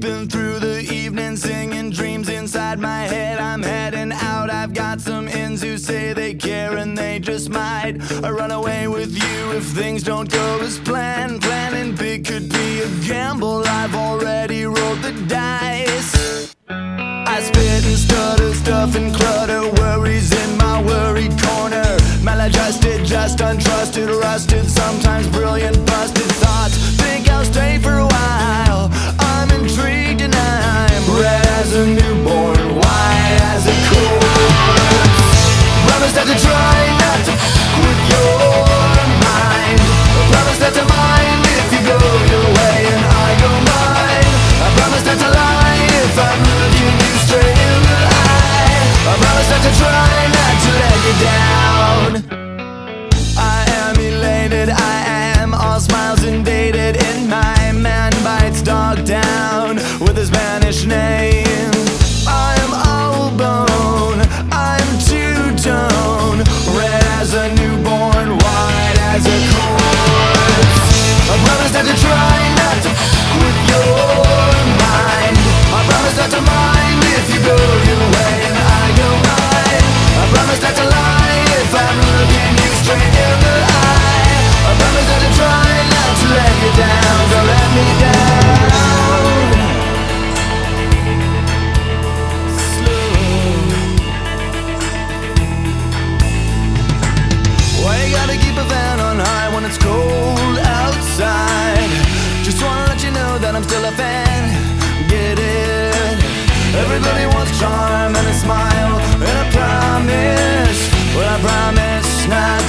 Sleeping through the evening, singing dreams inside my head. I'm heading out. I've got some ends who say they care and they just might. I run away with you if things don't go as planned. Planning big could be a gamble. I've already rolled the dice. I spit and stutter, stuff and clutter, worries in my worried corner. Maladjusted, just untrusted, rusted, sometimes brilliant, busted Spanish name. I am all bone, I'm two tone, red as a newborn, white as a corpse. I promise not to try not to f with your mind. I promise not to mind if you go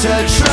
to try.